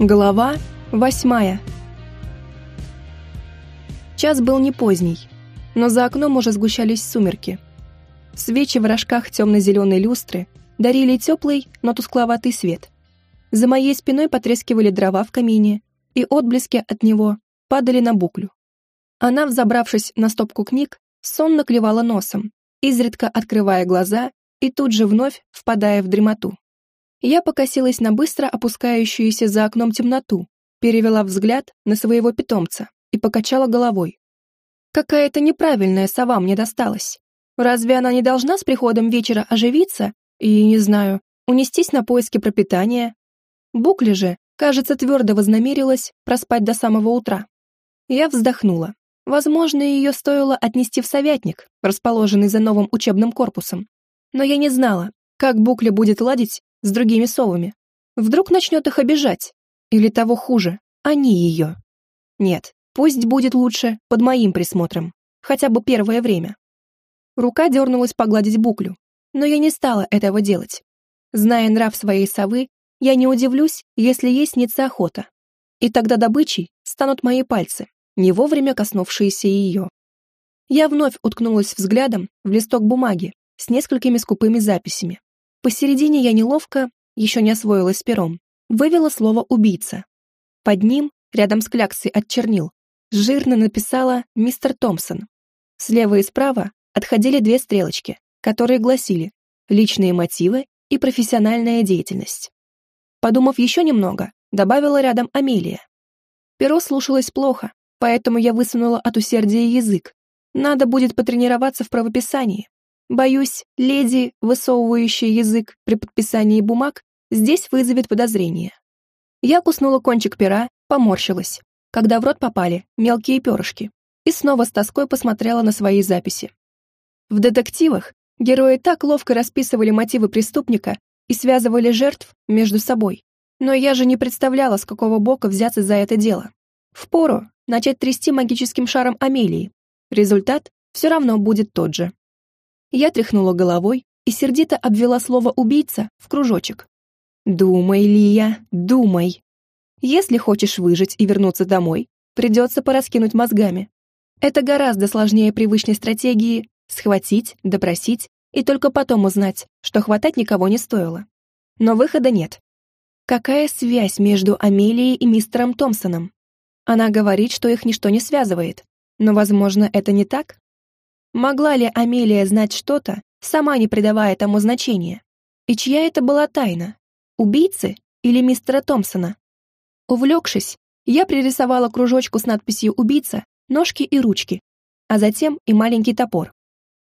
Глава восьмая Час был не поздний, но за окном уже сгущались сумерки. Свечи в рожках темно-зеленой люстры дарили теплый, но тускловатый свет. За моей спиной потрескивали дрова в камине, и отблески от него падали на буклю. Она, взобравшись на стопку книг, сонно клевала носом, изредка открывая глаза и тут же вновь впадая в дремоту. Я покосилась на быстро опускающуюся за окном темноту, перевела взгляд на своего питомца и покачала головой. Какая-то неправильная сова мне досталась. Разве она не должна с приходом вечера оживиться и, не знаю, унестись на поиски пропитания? Букли же, кажется, твердо вознамерилась проспать до самого утра. Я вздохнула. Возможно, ее стоило отнести в советник, расположенный за новым учебным корпусом. Но я не знала, как Букля будет ладить с другими совами. Вдруг начнет их обижать. Или того хуже, они ее. Нет, пусть будет лучше под моим присмотром. Хотя бы первое время. Рука дернулась погладить буклю, но я не стала этого делать. Зная нрав своей совы, я не удивлюсь, если ей снится охота. И тогда добычей станут мои пальцы, не вовремя коснувшиеся ее. Я вновь уткнулась взглядом в листок бумаги с несколькими скупыми записями, Посередине я неловко, еще не освоилась с пером, вывела слово «убийца». Под ним, рядом с кляксой от чернил, жирно написала «Мистер Томпсон». Слева и справа отходили две стрелочки, которые гласили «Личные мотивы и профессиональная деятельность». Подумав еще немного, добавила рядом Амелия. Перо слушалось плохо, поэтому я высунула от усердия язык. Надо будет потренироваться в правописании. Боюсь, леди, высовывающая язык при подписании бумаг, здесь вызовет подозрение. Я куснула кончик пера, поморщилась, когда в рот попали мелкие перышки, и снова с тоской посмотрела на свои записи. В детективах герои так ловко расписывали мотивы преступника и связывали жертв между собой. Но я же не представляла, с какого бока взяться за это дело. Впору начать трясти магическим шаром Амелии. Результат все равно будет тот же. Я тряхнула головой и сердито обвела слово «убийца» в кружочек. «Думай, Лия, думай. Если хочешь выжить и вернуться домой, придется пораскинуть мозгами. Это гораздо сложнее привычной стратегии схватить, допросить и только потом узнать, что хватать никого не стоило. Но выхода нет. Какая связь между Амелией и мистером Томпсоном? Она говорит, что их ничто не связывает. Но, возможно, это не так? Могла ли Амелия знать что-то, сама не придавая тому значения? И чья это была тайна? Убийцы или мистера Томпсона? Увлекшись, я пририсовала кружочку с надписью «Убийца», ножки и ручки, а затем и маленький топор.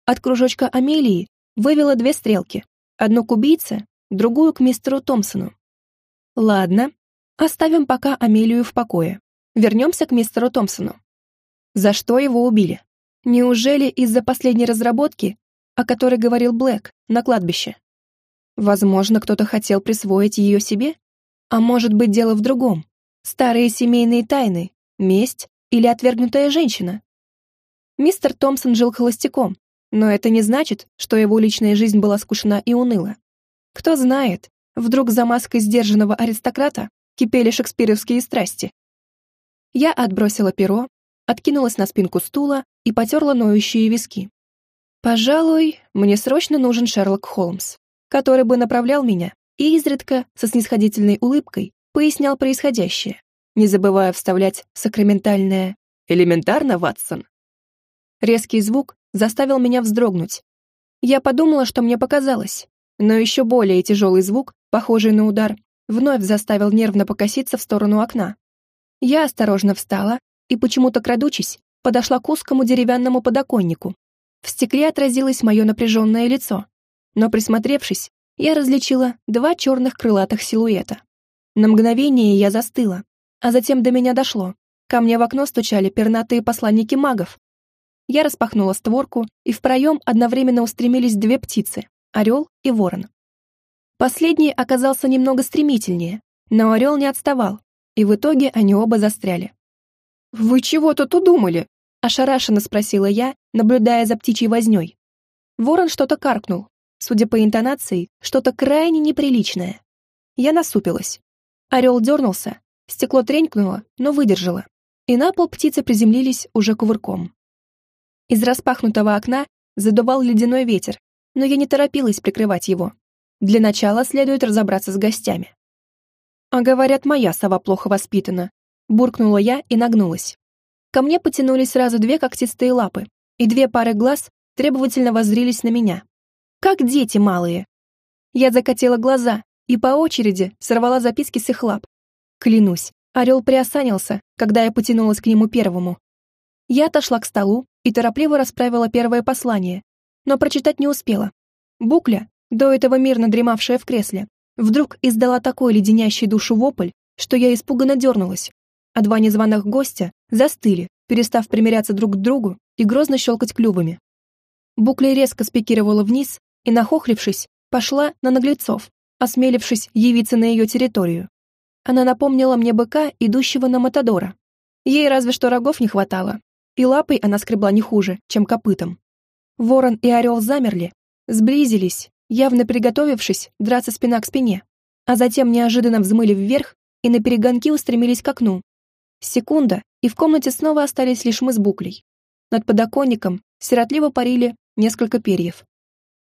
От кружочка Амелии вывела две стрелки, одну к убийце, другую к мистеру Томпсону. Ладно, оставим пока Амелию в покое. Вернемся к мистеру Томпсону. За что его убили? Неужели из-за последней разработки, о которой говорил Блэк, на кладбище? Возможно, кто-то хотел присвоить ее себе? А может быть, дело в другом? Старые семейные тайны, месть или отвергнутая женщина? Мистер Томпсон жил холостяком, но это не значит, что его личная жизнь была скучна и уныла. Кто знает, вдруг за маской сдержанного аристократа кипели шекспировские страсти. Я отбросила перо, откинулась на спинку стула и потерла ноющие виски. Пожалуй, мне срочно нужен Шерлок Холмс, который бы направлял меня и изредка, со снисходительной улыбкой, пояснял происходящее, не забывая вставлять сакраментальное «элементарно, Ватсон». Резкий звук заставил меня вздрогнуть. Я подумала, что мне показалось, но еще более тяжелый звук, похожий на удар, вновь заставил нервно покоситься в сторону окна. Я осторожно встала и, почему-то крадучись, подошла к узкому деревянному подоконнику. В стекле отразилось мое напряженное лицо, но, присмотревшись, я различила два черных крылатых силуэта. На мгновение я застыла, а затем до меня дошло. Ко мне в окно стучали пернатые посланники магов. Я распахнула створку, и в проем одновременно устремились две птицы — орел и ворон. Последний оказался немного стремительнее, но орел не отставал, и в итоге они оба застряли. «Вы чего тут удумали?» — ошарашенно спросила я, наблюдая за птичьей вознёй. Ворон что-то каркнул. Судя по интонации, что-то крайне неприличное. Я насупилась. Орел дернулся, Стекло тренькнуло, но выдержало. И на пол птицы приземлились уже кувырком. Из распахнутого окна задувал ледяной ветер, но я не торопилась прикрывать его. Для начала следует разобраться с гостями. А говорят, моя сова плохо воспитана. Буркнула я и нагнулась. Ко мне потянулись сразу две когтистые лапы, и две пары глаз требовательно воззрились на меня. Как дети малые. Я закатила глаза и по очереди сорвала записки с их лап. Клянусь, орел приосанился, когда я потянулась к нему первому. Я отошла к столу и торопливо расправила первое послание, но прочитать не успела. Букля, до этого мирно дремавшая в кресле, вдруг издала такой леденящий душу вопль, что я испуганно дернулась, а два незваных гостя застыли, перестав примиряться друг к другу и грозно щелкать клювами. Букля резко спикировала вниз и, нахохлившись, пошла на наглецов, осмелившись явиться на ее территорию. Она напомнила мне быка, идущего на Матадора. Ей разве что рогов не хватало, и лапой она скребла не хуже, чем копытом. Ворон и орел замерли, сблизились, явно приготовившись драться спина к спине, а затем неожиданно взмыли вверх и на перегонки устремились к окну. Секунда, и в комнате снова остались лишь мы с буклей. Над подоконником сиротливо парили несколько перьев.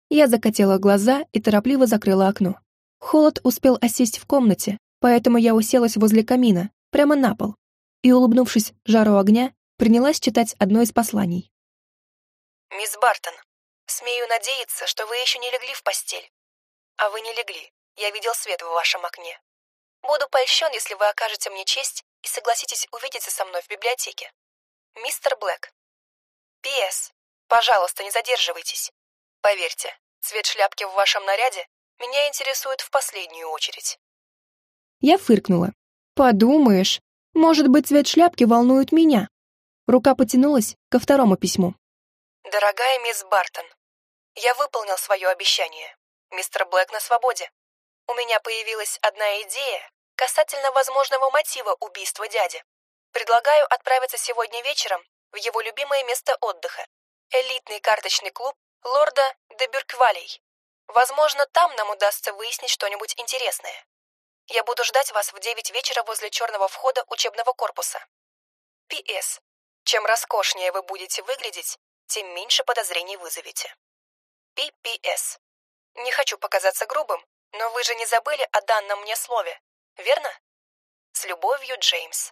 Я закатила глаза и торопливо закрыла окно. Холод успел осесть в комнате, поэтому я уселась возле камина, прямо на пол, и, улыбнувшись жару огня, принялась читать одно из посланий. «Мисс Бартон, смею надеяться, что вы еще не легли в постель. А вы не легли, я видел свет в вашем окне. Буду польщен, если вы окажете мне честь и согласитесь увидеться со мной в библиотеке. Мистер Блэк. П.С. Пожалуйста, не задерживайтесь. Поверьте, цвет шляпки в вашем наряде меня интересует в последнюю очередь. Я фыркнула. Подумаешь, может быть, цвет шляпки волнует меня. Рука потянулась ко второму письму. «Дорогая мисс Бартон, я выполнил свое обещание. Мистер Блэк на свободе. У меня появилась одна идея касательно возможного мотива убийства дяди. Предлагаю отправиться сегодня вечером в его любимое место отдыха – элитный карточный клуб лорда де Бюрквалей. Возможно, там нам удастся выяснить что-нибудь интересное. Я буду ждать вас в девять вечера возле черного входа учебного корпуса. П.С. Чем роскошнее вы будете выглядеть, тем меньше подозрений вызовете. П.П.С. Не хочу показаться грубым, но вы же не забыли о данном мне слове, верно? С любовью, Джеймс.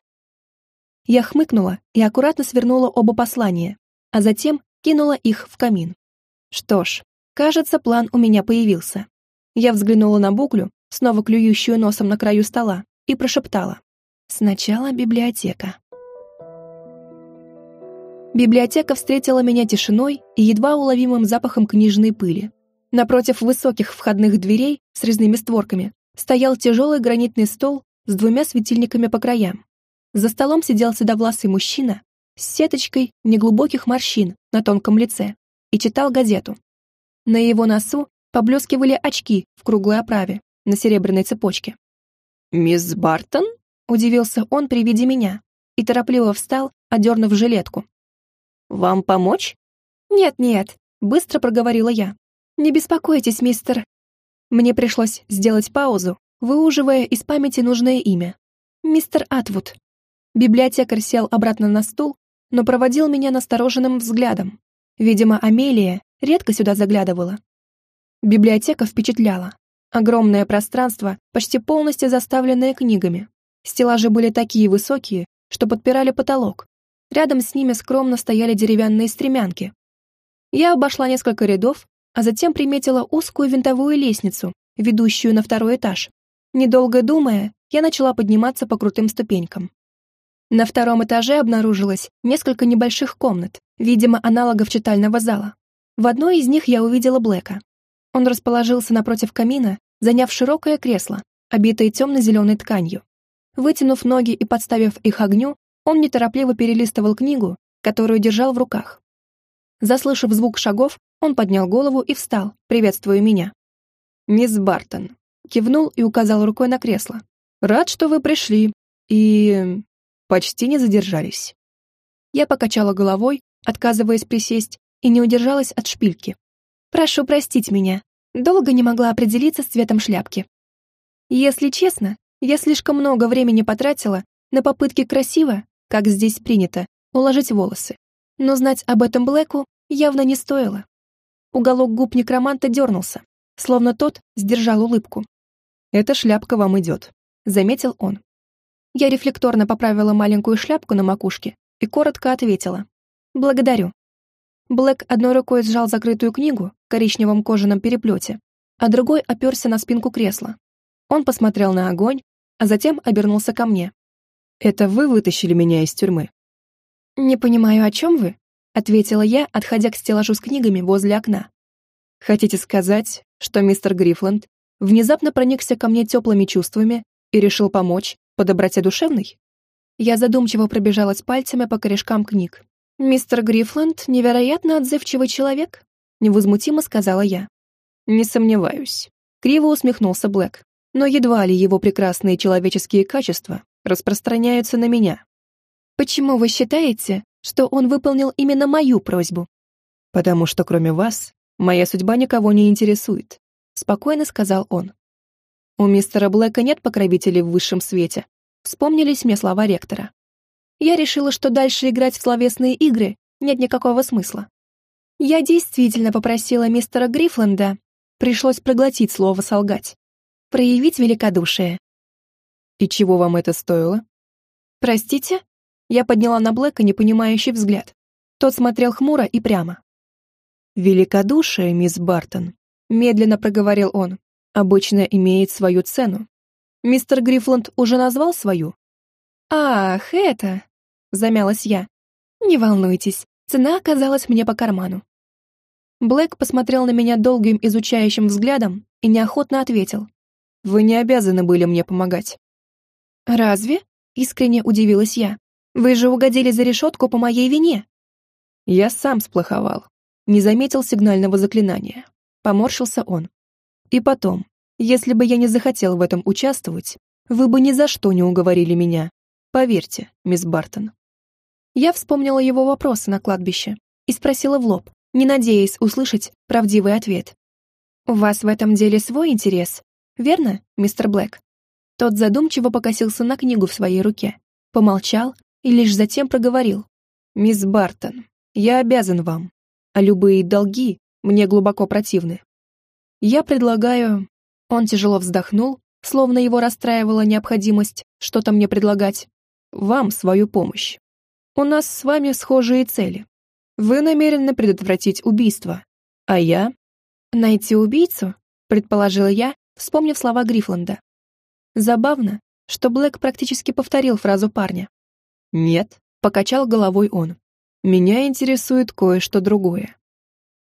Я хмыкнула и аккуратно свернула оба послания, а затем кинула их в камин. Что ж, кажется, план у меня появился. Я взглянула на буклю, снова клюющую носом на краю стола, и прошептала. Сначала библиотека. Библиотека встретила меня тишиной и едва уловимым запахом книжной пыли. Напротив высоких входных дверей с резными створками стоял тяжелый гранитный стол с двумя светильниками по краям. За столом сидел седовласый мужчина с сеточкой неглубоких морщин на тонком лице и читал газету. На его носу поблескивали очки в круглой оправе на серебряной цепочке. «Мисс Бартон?» — удивился он при виде меня и торопливо встал, одернув жилетку, «Вам помочь?» «Нет-нет», — быстро проговорила я. «Не беспокойтесь, мистер...» Мне пришлось сделать паузу, выуживая из памяти нужное имя. «Мистер Атвуд». Библиотекарь сел обратно на стул, но проводил меня настороженным взглядом. Видимо, Амелия редко сюда заглядывала. Библиотека впечатляла. Огромное пространство, почти полностью заставленное книгами. Стеллажи были такие высокие, что подпирали потолок, Рядом с ними скромно стояли деревянные стремянки. Я обошла несколько рядов, а затем приметила узкую винтовую лестницу, ведущую на второй этаж. Недолго думая, я начала подниматься по крутым ступенькам. На втором этаже обнаружилось несколько небольших комнат, видимо, аналогов читального зала. В одной из них я увидела Блэка. Он расположился напротив камина, заняв широкое кресло, обитое темно-зеленой тканью. Вытянув ноги и подставив их огню, он неторопливо перелистывал книгу, которую держал в руках. Заслышав звук шагов, он поднял голову и встал, приветствуя меня. «Мисс Бартон», — кивнул и указал рукой на кресло. «Рад, что вы пришли. И... почти не задержались». Я покачала головой, отказываясь присесть, и не удержалась от шпильки. «Прошу простить меня. Долго не могла определиться с цветом шляпки. Если честно, Я слишком много времени потратила на попытки красиво, как здесь принято, уложить волосы. Но знать об этом Блэку явно не стоило. Уголок губ некроманта дернулся, словно тот сдержал улыбку. «Эта шляпка вам идет», — заметил он. Я рефлекторно поправила маленькую шляпку на макушке и коротко ответила. «Благодарю». Блэк одной рукой сжал закрытую книгу в коричневом кожаном переплете, а другой оперся на спинку кресла. Он посмотрел на огонь, а затем обернулся ко мне. «Это вы вытащили меня из тюрьмы?» «Не понимаю, о чем вы?» — ответила я, отходя к стеллажу с книгами возле окна. «Хотите сказать, что мистер Грифланд внезапно проникся ко мне теплыми чувствами и решил помочь по доброте душевной?» Я задумчиво пробежалась пальцами по корешкам книг. «Мистер Грифланд невероятно отзывчивый человек», — невозмутимо сказала я. «Не сомневаюсь», — криво усмехнулся Блэк. «Но едва ли его прекрасные человеческие качества распространяются на меня». «Почему вы считаете, что он выполнил именно мою просьбу?» «Потому что кроме вас моя судьба никого не интересует», — спокойно сказал он. «У мистера Блэка нет покровителей в высшем свете», — вспомнились мне слова ректора. Я решила, что дальше играть в словесные игры нет никакого смысла. Я действительно попросила мистера Грифленда Пришлось проглотить слово «солгать». Проявить великодушие. «И чего вам это стоило?» «Простите?» Я подняла на Блэка непонимающий взгляд. Тот смотрел хмуро и прямо. «Великодушие, мисс Бартон», — медленно проговорил он, — «обычно имеет свою цену. Мистер Грифланд уже назвал свою?» «Ах, это...» — замялась я. «Не волнуйтесь, цена оказалась мне по карману. Блэк посмотрел на меня долгим изучающим взглядом и неохотно ответил. «Вы не обязаны были мне помогать». «Разве?» — искренне удивилась я. «Вы же угодили за решетку по моей вине». Я сам сплоховал. Не заметил сигнального заклинания. Поморщился он. И потом, если бы я не захотел в этом участвовать, вы бы ни за что не уговорили меня. Поверьте, мисс Бартон. Я вспомнила его вопросы на кладбище и спросила в лоб не надеясь услышать правдивый ответ. «У вас в этом деле свой интерес, верно, мистер Блэк?» Тот задумчиво покосился на книгу в своей руке, помолчал и лишь затем проговорил. «Мисс Бартон, я обязан вам, а любые долги мне глубоко противны. Я предлагаю...» Он тяжело вздохнул, словно его расстраивала необходимость что-то мне предлагать. «Вам свою помощь. У нас с вами схожие цели. Вы намерены предотвратить убийство, а я... Найти убийцу, предположила я, вспомнив слова Грифланда. Забавно, что Блэк практически повторил фразу парня. «Нет», — покачал головой он. «Меня интересует кое-что другое».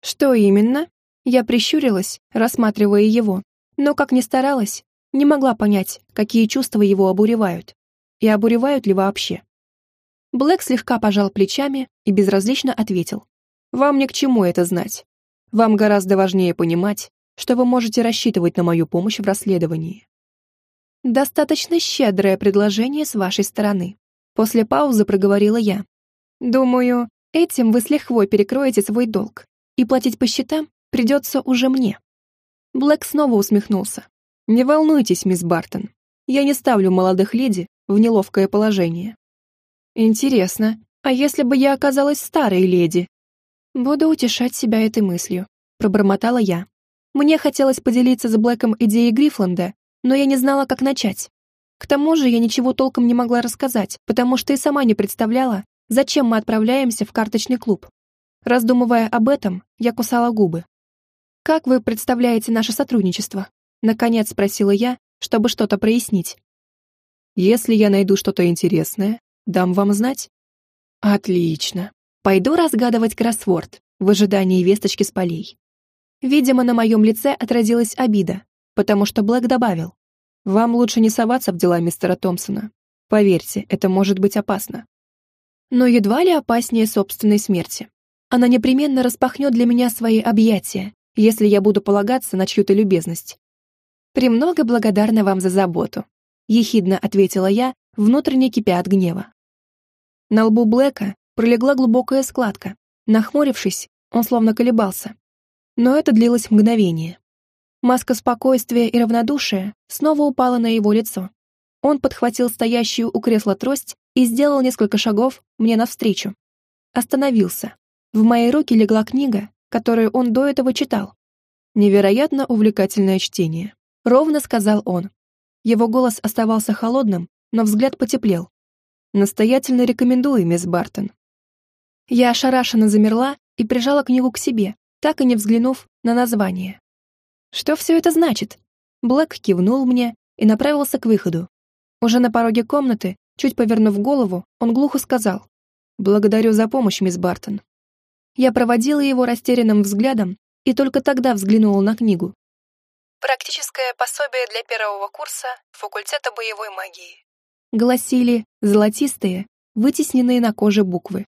«Что именно?» Я прищурилась, рассматривая его, но, как ни старалась, не могла понять, какие чувства его обуревают. И обуревают ли вообще. Блэк слегка пожал плечами и безразлично ответил. «Вам ни к чему это знать. Вам гораздо важнее понимать, что вы можете рассчитывать на мою помощь в расследовании». «Достаточно щедрое предложение с вашей стороны», после паузы проговорила я. «Думаю, этим вы с лихвой перекроете свой долг, и платить по счетам придется уже мне». Блэк снова усмехнулся. «Не волнуйтесь, мисс Бартон. Я не ставлю молодых леди в неловкое положение. Интересно, а если бы я оказалась старой леди? Буду утешать себя этой мыслью, пробормотала я. Мне хотелось поделиться с Блэком идеей Грифланда, но я не знала, как начать. К тому же я ничего толком не могла рассказать, потому что и сама не представляла, зачем мы отправляемся в карточный клуб. Раздумывая об этом, я кусала губы. «Как вы представляете наше сотрудничество?» Наконец спросила я, чтобы что-то прояснить. «Если я найду что-то интересное, Дам вам знать?» «Отлично. Пойду разгадывать кроссворд в ожидании весточки с полей». Видимо, на моем лице отразилась обида, потому что Блэк добавил. «Вам лучше не соваться в дела мистера Томпсона. Поверьте, это может быть опасно». Но едва ли опаснее собственной смерти. Она непременно распахнет для меня свои объятия, если я буду полагаться на чью-то любезность. «Премного благодарна вам за заботу», — ехидно ответила я, внутренне кипя от гнева. На лбу Блэка пролегла глубокая складка. Нахмурившись, он словно колебался. Но это длилось мгновение. Маска спокойствия и равнодушия снова упала на его лицо. Он подхватил стоящую у кресла трость и сделал несколько шагов мне навстречу. Остановился. В мои руки легла книга, которую он до этого читал. «Невероятно увлекательное чтение», — ровно сказал он. Его голос оставался холодным, но взгляд потеплел. «Настоятельно рекомендую, мисс Бартон». Я ошарашенно замерла и прижала книгу к себе, так и не взглянув на название. «Что все это значит?» Блэк кивнул мне и направился к выходу. Уже на пороге комнаты, чуть повернув голову, он глухо сказал «Благодарю за помощь, мисс Бартон». Я проводила его растерянным взглядом и только тогда взглянула на книгу. «Практическое пособие для первого курса факультета боевой магии», гласили золотистые, вытесненные на коже буквы.